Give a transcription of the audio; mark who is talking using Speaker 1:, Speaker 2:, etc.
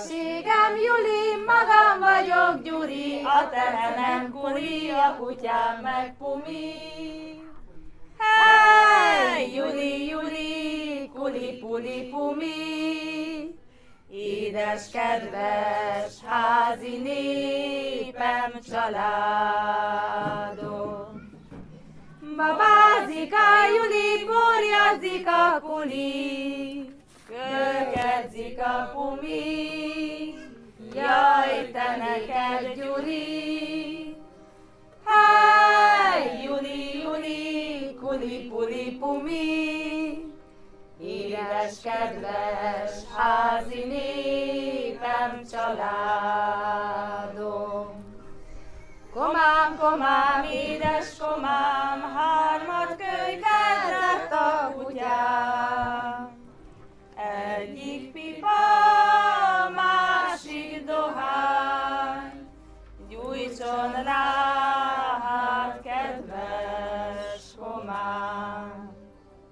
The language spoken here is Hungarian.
Speaker 1: Feleségem Juli, magam vagyok Gyuri, a tehenem kuli, a kutyám meg pumi. Hey, Juli, Juli, kuli, puli, pumi. Édes, kedves, házi népem, családom. Babázik a Juli, borjazik a kuli, kökedzik a pumi, neked, Gyuri! Háj, Juli, Juli, kuli, puli, pumi, Édes, kedves, házi népem, családom. Komám, komám, édes komám, Shona